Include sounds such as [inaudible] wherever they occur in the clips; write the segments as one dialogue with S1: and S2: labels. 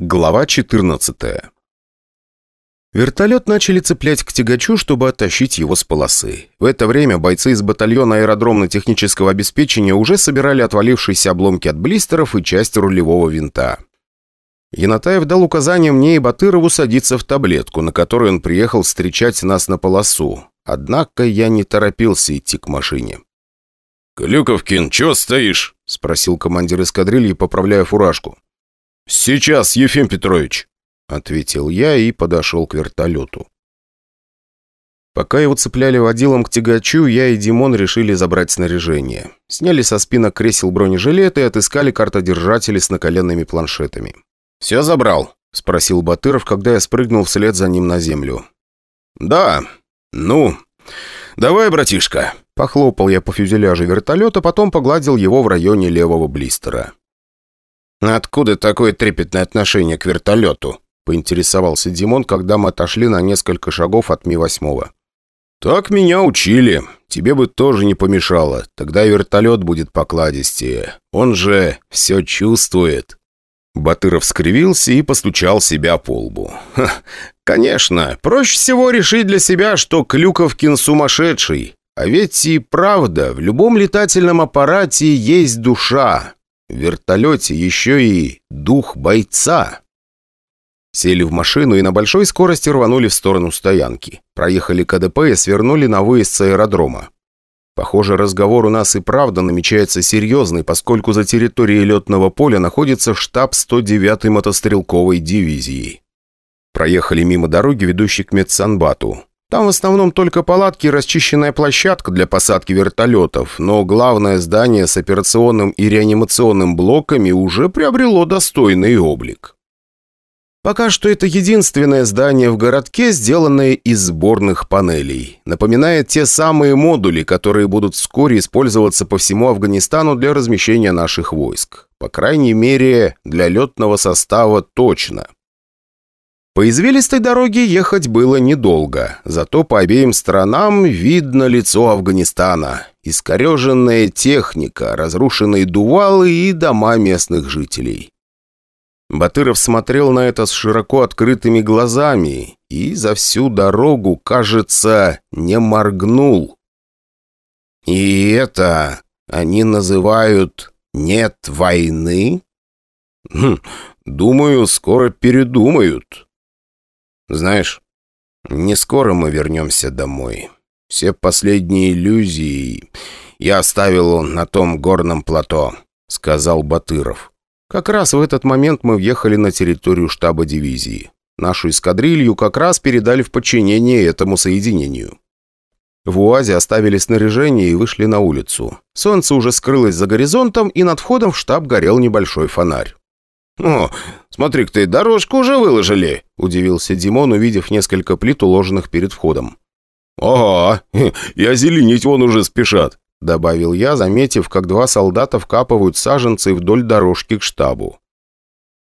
S1: Глава 14 Вертолет начали цеплять к тягачу, чтобы оттащить его с полосы. В это время бойцы из батальона аэродромно-технического обеспечения уже собирали отвалившиеся обломки от блистеров и часть рулевого винта. Янатаев дал указание мне и Батырову садиться в таблетку, на которой он приехал встречать нас на полосу. Однако я не торопился идти к машине.
S2: «Клюковкин, чё стоишь?» – спросил командир эскадрильи, поправляя фуражку.
S1: «Сейчас, Ефим Петрович», — ответил я и подошел к вертолету. Пока его цепляли водилом к тягачу, я и Димон решили забрать снаряжение. Сняли со спинок кресел бронежилеты и отыскали картодержатели с наколенными планшетами. «Все забрал?» — спросил Батыров, когда я спрыгнул вслед за ним на землю.
S2: «Да. Ну, давай, братишка».
S1: Похлопал я по фюзеляжу вертолета, потом погладил его в районе левого блистера.
S2: «Откуда такое трепетное отношение к вертолету?» — поинтересовался Димон, когда мы отошли на несколько шагов от Ми-8.
S1: «Так меня учили. Тебе бы тоже не помешало. Тогда вертолет будет покладистее. Он же все чувствует». Батыров скривился и постучал себя по лбу.
S2: «Конечно, проще всего решить для себя, что Клюковкин сумасшедший. А ведь и правда, в любом летательном аппарате есть душа. В вертолете еще и дух бойца.
S1: Сели в машину и на большой скорости рванули в сторону стоянки. Проехали КДП и свернули на выезд с аэродрома. Похоже, разговор у нас и правда намечается серьезный, поскольку за территорией летного поля находится штаб 109-й мотострелковой дивизии. Проехали мимо дороги, ведущей к Медсанбату. Там в основном только палатки и расчищенная площадка для посадки вертолетов, но главное здание с операционным и реанимационным блоками уже приобрело достойный облик. Пока что это единственное здание в городке, сделанное из сборных панелей. Напоминает те самые модули, которые будут вскоре использоваться по всему Афганистану для размещения наших войск. По крайней мере, для летного состава точно. По извилистой дороге ехать было недолго, зато по обеим сторонам видно лицо Афганистана. Искореженная техника, разрушенные дувалы и дома местных жителей. Батыров смотрел на это с широко открытыми глазами и за всю дорогу, кажется, не моргнул. «И это они называют «нет войны»?» хм, «Думаю, скоро передумают». Знаешь, не скоро мы вернемся домой. Все последние иллюзии я оставил на том горном плато», — сказал Батыров. Как раз в этот момент мы въехали на территорию штаба дивизии. Нашу эскадрилью как раз передали в подчинение этому соединению. В УАЗе оставили снаряжение и вышли на улицу. Солнце уже скрылось за горизонтом, и над входом в штаб горел небольшой фонарь.
S2: «О, смотри-ка ты, дорожку уже выложили!» – удивился Димон, увидев несколько плит, уложенных перед входом.
S1: «Ага, [laughs] и озеленить вон уже спешат», – добавил я, заметив, как два солдата вкапывают саженцы вдоль дорожки к штабу.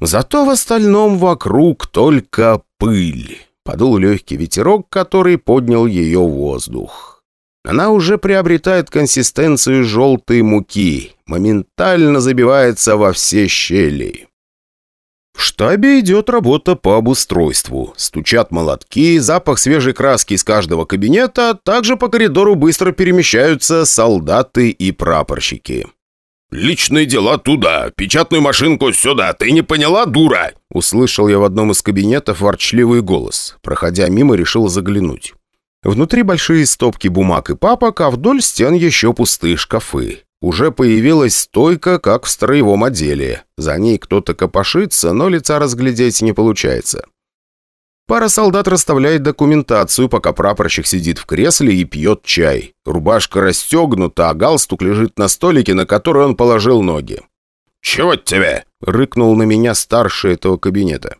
S1: Зато в остальном вокруг только пыль. Подул легкий ветерок, который поднял ее в воздух. Она уже приобретает консистенцию желтой муки, моментально забивается во все щели. В штабе идет работа по обустройству. Стучат молотки, запах свежей краски из каждого кабинета, а также по коридору быстро перемещаются солдаты и прапорщики.
S2: «Личные дела туда, печатную машинку сюда, ты не поняла, дура?»
S1: Услышал я в одном из кабинетов ворчливый голос. Проходя мимо, решил заглянуть. Внутри большие стопки бумаг и папок, а вдоль стен еще пустые шкафы. Уже появилась стойка, как в строевом отделе. За ней кто-то копошится, но лица разглядеть не получается. Пара солдат расставляет документацию, пока прапорщик сидит в кресле и пьет чай. Рубашка расстегнута, а галстук лежит на столике, на который он положил ноги.
S2: «Чего тебе?»
S1: — рыкнул на меня старший этого кабинета.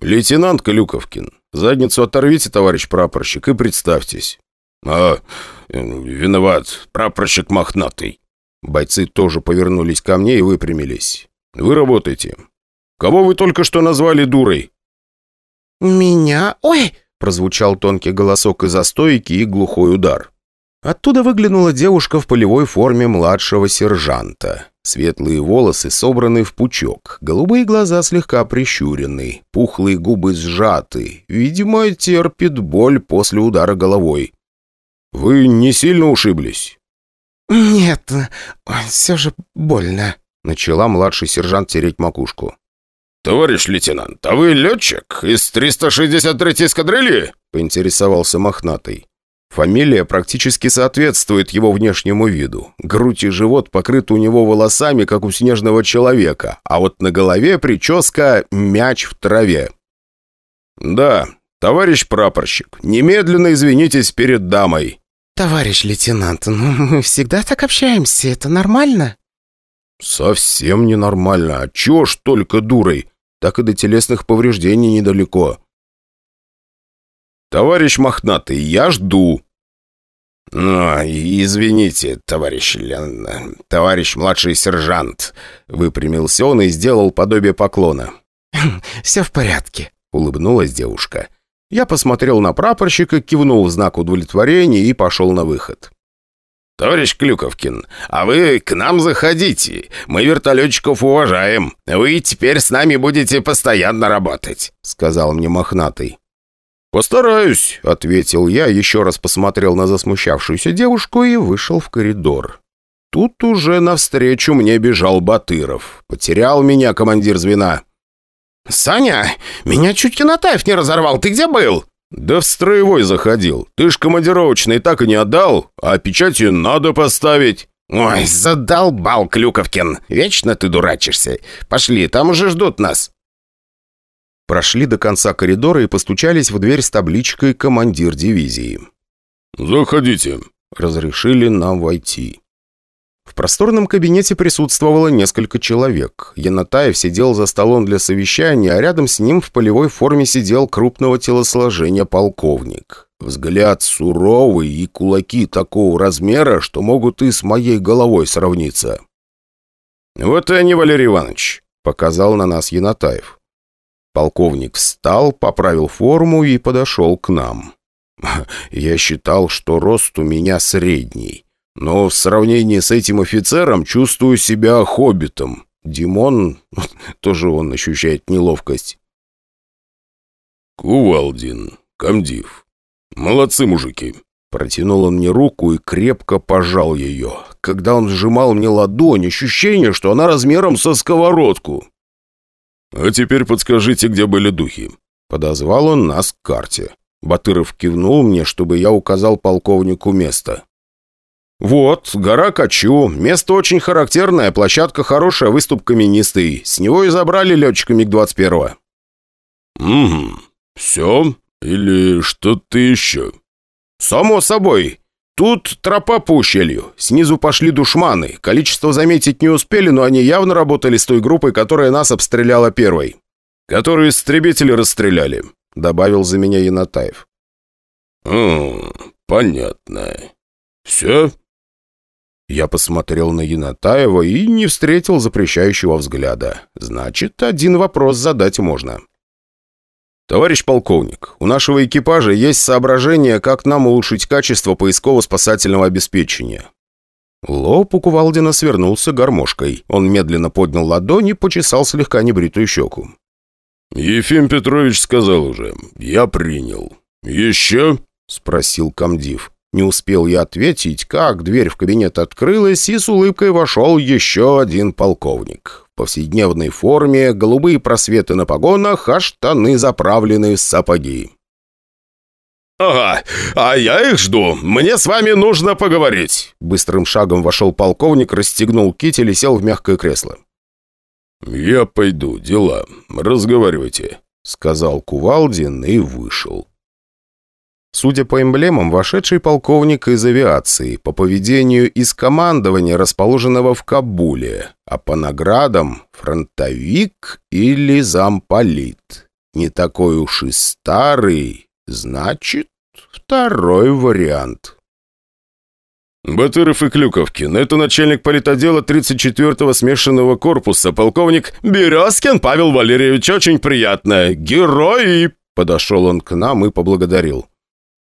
S1: «Лейтенант Калюковкин, задницу оторвите, товарищ прапорщик, и представьтесь».
S2: «А, виноват, прапорщик мохнатый».
S1: Бойцы тоже повернулись ко мне и выпрямились. «Вы работаете. Кого вы только что назвали дурой?»
S3: «Меня? Ой!»
S1: – прозвучал тонкий голосок из-за стойки и глухой удар. Оттуда выглянула девушка в полевой форме младшего сержанта. Светлые волосы собраны в пучок, голубые глаза слегка прищурены, пухлые губы сжаты. Видимо, терпит боль после удара головой. «Вы не сильно ушиблись?»
S3: «Нет, все же больно», —
S1: начала младший сержант тереть макушку.
S2: «Товарищ лейтенант, а вы летчик из 363-й эскадрильи?» — поинтересовался мохнатый.
S1: Фамилия практически соответствует его внешнему виду. Грудь и живот покрыты у него волосами, как у снежного человека, а вот на голове прическа «мяч в траве». «Да, товарищ прапорщик, немедленно извинитесь перед дамой».
S3: «Товарищ лейтенант, ну мы всегда так общаемся, это нормально?»
S1: «Совсем ненормально. А чего ж только дурой? Так и до телесных повреждений недалеко. «Товарищ Мохнатый, я жду».
S2: «Ну, извините, товарищ Лен... товарищ младший сержант», — выпрямился он и сделал подобие поклона.
S3: «Все в порядке», —
S1: улыбнулась девушка. Я посмотрел на прапорщика, кивнул в знак удовлетворения и пошел на выход.
S2: «Товарищ Клюковкин, а вы к нам заходите. Мы вертолетчиков уважаем. Вы теперь с нами будете постоянно работать», — сказал мне Мохнатый.
S1: «Постараюсь», — ответил я, еще раз посмотрел на засмущавшуюся девушку и вышел в коридор. Тут уже навстречу мне бежал Батыров. Потерял меня командир звена.
S3: «Саня, меня чуть Кинотаев не разорвал. Ты где был?»
S1: «Да в строевой заходил. Ты ж командировочный так и не отдал, а печати надо поставить».
S2: «Ой, задолбал, Клюковкин. Вечно ты дурачишься. Пошли, там уже ждут нас».
S1: Прошли до конца коридора и постучались в дверь с табличкой «Командир дивизии».
S2: «Заходите», —
S1: разрешили нам войти. В просторном кабинете присутствовало несколько человек. Янатаев сидел за столом для совещания, а рядом с ним в полевой форме сидел крупного телосложения полковник. Взгляд суровый и кулаки такого размера, что могут и с моей головой сравниться.
S2: «Вот и они, Валерий Иванович», — показал на нас Янатаев.
S1: Полковник встал, поправил форму и подошел к нам. Я считал, что рост у меня средний. Но в сравнении с этим офицером чувствую себя хоббитом. Димон, [laughs] тоже он ощущает неловкость.
S2: «Кувалдин, комдив. Молодцы, мужики!»
S1: Протянул он мне руку и крепко пожал ее. Когда он сжимал мне ладонь, ощущение, что она размером со сковородку.
S2: «А теперь подскажите, где были духи?»
S1: Подозвал он нас к карте. Батыров кивнул мне, чтобы я указал полковнику место. «Вот, гора Качу. Место очень характерное, площадка хорошая, выступ каменистый. С него и забрали летчика МиГ-21».
S2: «Угу. Все? Или что-то еще?»
S1: «Само собой. Тут тропа по ущелью. Снизу пошли душманы. Количество заметить не успели, но они явно работали с той группой, которая нас обстреляла первой. Которую истребители расстреляли», — добавил за меня Янатаев.
S2: «Хм, понятно. Все?»
S1: Я посмотрел на Янатаева и не встретил запрещающего взгляда. Значит, один вопрос задать можно. «Товарищ полковник, у нашего экипажа есть соображение, как нам улучшить качество поисково-спасательного обеспечения». Лоб у Кувалдина свернулся гармошкой. Он медленно поднял ладонь и почесал слегка небритую щеку.
S2: «Ефим Петрович сказал уже. Я принял. Еще?»
S1: — спросил комдив. Не успел я ответить, как дверь в кабинет открылась, и с улыбкой вошел еще один полковник. В повседневной форме, голубые просветы на погонах, а штаны заправлены в сапоги.
S2: «Ага, а я их жду. Мне с вами нужно поговорить».
S1: Быстрым шагом вошел полковник, расстегнул китель и сел в мягкое кресло.
S2: «Я пойду, дела. Разговаривайте», —
S1: сказал Кувалдин и вышел. Судя по эмблемам, вошедший полковник из авиации, по поведению из командования, расположенного в Кабуле, а по наградам – фронтовик или замполит. Не такой уж и старый, значит, второй вариант.
S2: «Батыров и Клюковкин, это начальник политодела 34-го смешанного корпуса, полковник Березкин Павел Валерьевич, очень приятно, герой!»
S1: Подошел он к нам и поблагодарил.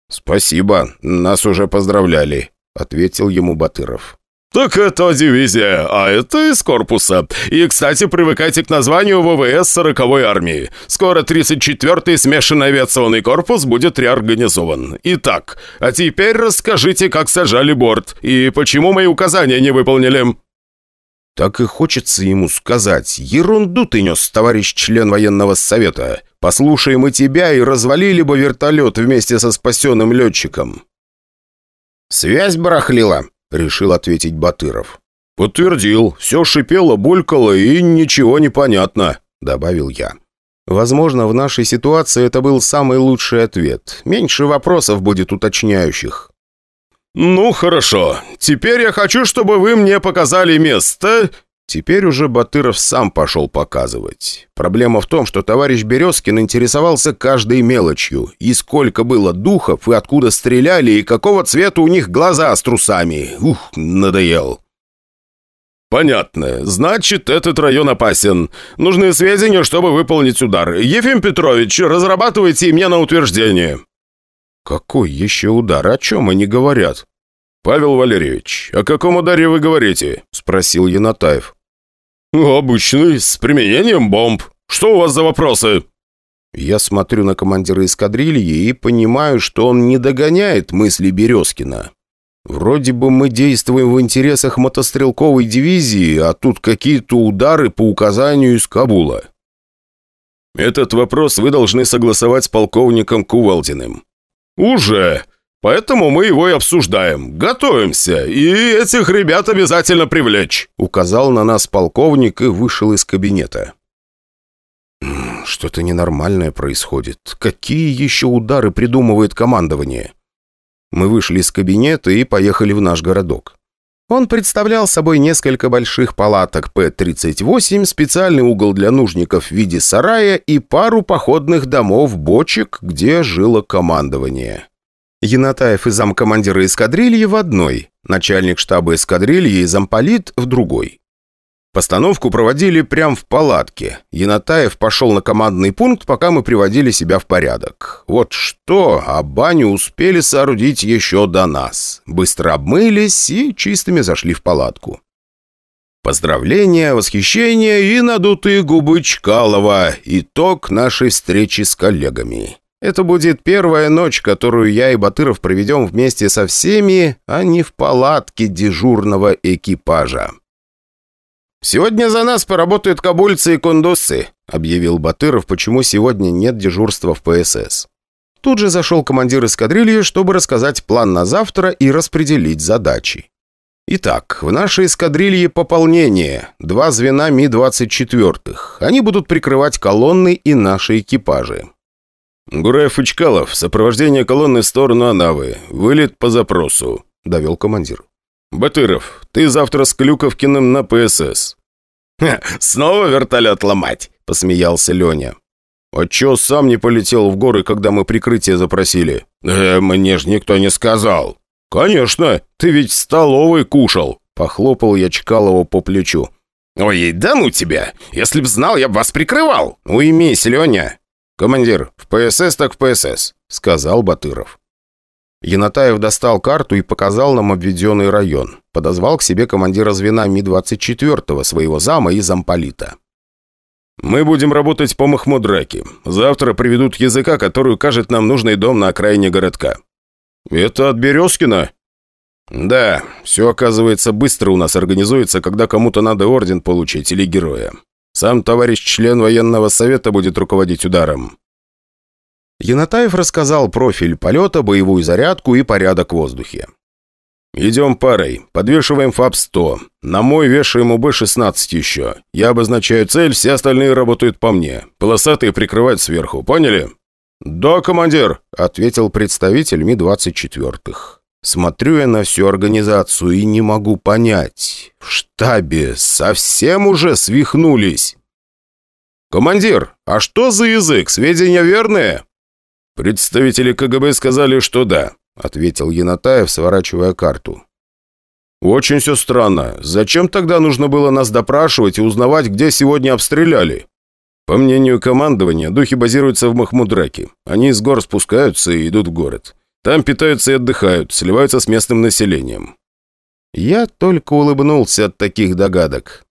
S1: «Спасибо, нас уже поздравляли», — ответил ему Батыров.
S2: «Так это дивизия, а это из корпуса. И, кстати, привыкайте к названию ВВС 40-й армии. Скоро 34-й смешанный авиационный корпус будет реорганизован. Итак, а теперь расскажите, как сажали борт и почему мои указания не выполнили».
S1: Так и хочется ему сказать. Ерунду ты нес, товарищ член военного совета. Послушаем и тебя, и развалили бы вертолет вместе со спасенным летчиком. «Связь барахлила», — решил ответить Батыров.
S2: «Подтвердил. Все шипело, булькало и ничего не понятно», — добавил я.
S1: Возможно, в нашей ситуации это был самый лучший ответ. Меньше вопросов будет уточняющих.
S2: «Ну, хорошо. Теперь я хочу, чтобы вы мне показали место...»
S1: Теперь уже Батыров сам пошел показывать. Проблема в том, что товарищ Березкин интересовался каждой мелочью. И сколько было духов, и откуда стреляли, и какого цвета у них глаза с трусами. Ух, надоел.
S2: «Понятно. Значит, этот район опасен. Нужны сведения, чтобы выполнить удар. Ефим Петрович, разрабатывайте мне на утверждение».
S1: «Какой еще удар? О чем они говорят?»
S2: «Павел Валерьевич, о каком ударе вы говорите?» – спросил Янатаев. «Обычный, с применением бомб. Что у вас за вопросы?»
S1: Я смотрю на командира эскадрильи и понимаю, что он не догоняет мысли Березкина. Вроде бы мы действуем в интересах мотострелковой дивизии, а тут какие-то удары по указанию из Кабула.
S2: Этот вопрос вы должны согласовать с полковником Кувалдиным. «Уже! Поэтому мы его и обсуждаем. Готовимся, и этих ребят обязательно привлечь!»
S1: Указал на нас полковник и вышел из кабинета. Что-то ненормальное происходит. Какие еще удары придумывает командование? Мы вышли из кабинета и поехали в наш городок. Он представлял собой несколько больших палаток П-38, специальный угол для нужников в виде сарая и пару походных домов-бочек, где жило командование. Янатаев и замкомандира эскадрильи в одной, начальник штаба эскадрильи и замполит в другой. Постановку проводили прямо в палатке. Янатаев пошел на командный пункт, пока мы приводили себя в порядок. Вот что, а баню успели соорудить еще до нас. Быстро обмылись и чистыми зашли в палатку. Поздравления, восхищение и надутые губы Чкалова. Итог нашей встречи с коллегами. Это будет первая ночь, которую я и Батыров проведем вместе со всеми, а не в палатке дежурного экипажа. «Сегодня за нас поработают кабульцы и кундусцы», объявил Батыров, почему сегодня нет дежурства в ПСС. Тут же зашел командир эскадрильи, чтобы рассказать план на завтра и распределить задачи. Итак, в нашей эскадрилье пополнение. Два звена Ми-24. Они будут прикрывать колонны и наши экипажи.
S2: «Гураев и Чкалов, сопровождение колонны в сторону Анавы. Вылет по запросу», — довел командир. «Батыров, ты завтра с Клюковкиным на ПСС».
S1: «Ха, снова вертолет ломать?» — посмеялся Леня.
S2: «А чё сам не полетел в горы, когда мы прикрытие запросили?»
S1: «Э, мне ж никто не сказал».
S2: «Конечно, ты ведь в столовой кушал», — похлопал я Чкалова по плечу.
S1: «Ой, да ну тебя! Если б знал, я бы вас прикрывал! Уймись, Леня!» «Командир, в ПСС так в ПСС», — сказал Батыров. Янатаев достал карту и показал нам обведенный район. Подозвал к себе командира звена Ми-24, своего зама и замполита.
S2: «Мы будем работать по Махмудраке. Завтра приведут языка, который укажет нам нужный дом на окраине городка». «Это от Березкина?» «Да, все, оказывается, быстро у нас организуется, когда кому-то надо орден получить или героя. Сам товарищ член военного совета будет руководить ударом».
S1: Янатаев рассказал профиль полета, боевую зарядку и порядок в воздухе.
S2: «Идем парой. Подвешиваем ФАП-100. На мой вешаем УБ-16 еще. Я обозначаю цель, все остальные работают по мне. Полосатые прикрывают сверху. Поняли?»
S1: «Да, командир», — ответил представитель Ми-24. Смотрю я на всю организацию и не могу понять. В штабе совсем уже свихнулись.
S2: «Командир, а что за язык? Сведения верные?» «Представители КГБ сказали, что да», — ответил Янатаев, сворачивая карту. «Очень все странно. Зачем тогда нужно было нас допрашивать и узнавать, где сегодня обстреляли?» По мнению командования, духи базируются в Махмудраке. Они из гор спускаются и идут в город. Там питаются и отдыхают, сливаются с местным населением.
S1: Я только улыбнулся от таких догадок.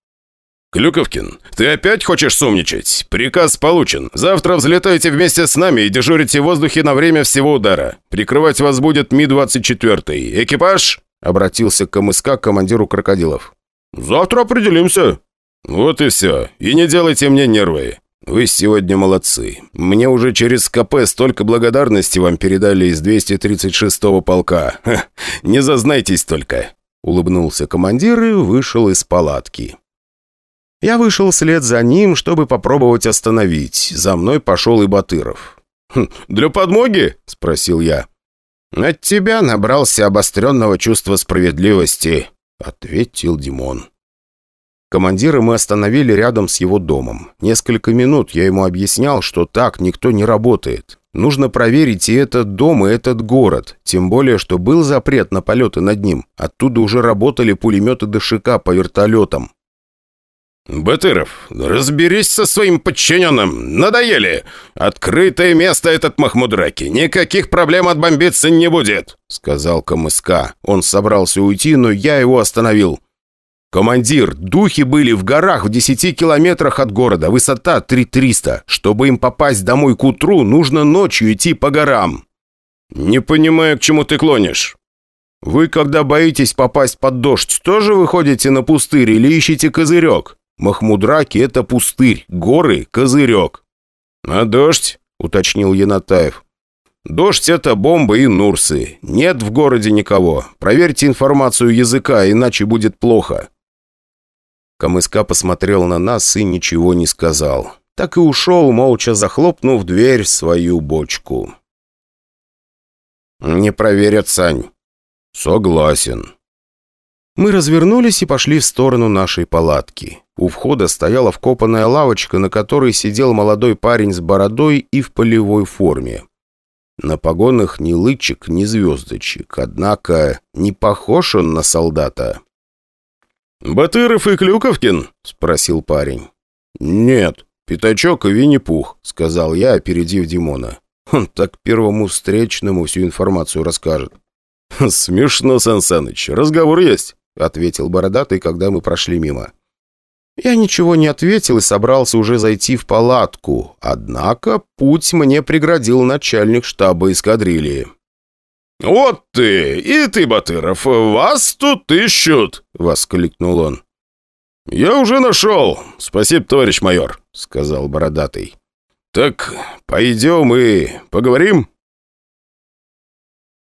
S2: «Клюковкин, ты опять хочешь сумничать? Приказ получен. Завтра взлетайте вместе с нами и дежурите в воздухе на время всего удара. Прикрывать вас будет Ми-24. Экипаж?»
S1: Обратился к МСК командиру крокодилов.
S2: «Завтра определимся». «Вот и все. И не делайте мне нервы. Вы сегодня молодцы. Мне уже через КП столько благодарности вам передали из 236-го полка. Ха, не зазнайтесь только».
S1: Улыбнулся командир и вышел из палатки. Я вышел вслед за ним, чтобы попробовать остановить. За мной пошел и Батыров.
S2: «Хм, «Для подмоги?» – спросил я.
S1: «От тебя набрался обостренного чувства справедливости», — ответил Димон. Командира мы остановили рядом с его домом. Несколько минут я ему объяснял, что так никто не работает. Нужно проверить и этот дом, и этот город. Тем более, что был запрет на полеты над ним. Оттуда уже работали пулеметы ДШК по вертолетам.
S2: «Батыров, разберись со своим подчиненным! Надоели! Открытое место этот Махмудраки! Никаких проблем отбомбиться не будет!»
S1: Сказал КМСК. Он собрался уйти, но я его остановил. «Командир, духи были в горах в 10 километрах от города, высота 3300. Чтобы им попасть домой к утру, нужно ночью идти по горам».
S2: «Не понимаю, к чему ты клонишь».
S1: «Вы, когда боитесь попасть под дождь, тоже выходите на пустырь или ищете козырек?» Махмудраки — это пустырь, горы — козырек».
S2: «А дождь?» — уточнил Янатаев.
S1: «Дождь — это бомбы и нурсы. Нет в городе никого. Проверьте информацию языка, иначе будет плохо». Камыска посмотрел на нас и ничего не сказал. Так и ушел, молча захлопнув дверь в свою бочку.
S2: «Не проверят, Сань».
S1: «Согласен». Мы развернулись и пошли в сторону нашей палатки. У входа стояла вкопанная лавочка, на которой сидел молодой парень с бородой и в полевой форме. На погонах ни лычик, ни звездочек, однако не похож он на солдата.
S2: «Батыров и Клюковкин?» — спросил парень.
S1: «Нет, Пятачок и Винни-Пух», — сказал я, опередив Димона. «Он так первому встречному всю информацию расскажет».
S2: «Смешно, Сан Саныч. Разговор есть?»
S1: — ответил Бородатый, когда мы прошли мимо. Я ничего не ответил и собрался уже зайти в палатку, однако путь мне преградил начальник штаба эскадрильи.
S2: «Вот ты! И ты, Батыров! Вас тут ищут!» — воскликнул он. «Я уже нашел! Спасибо, товарищ майор!» — сказал Бородатый. «Так пойдем и поговорим?»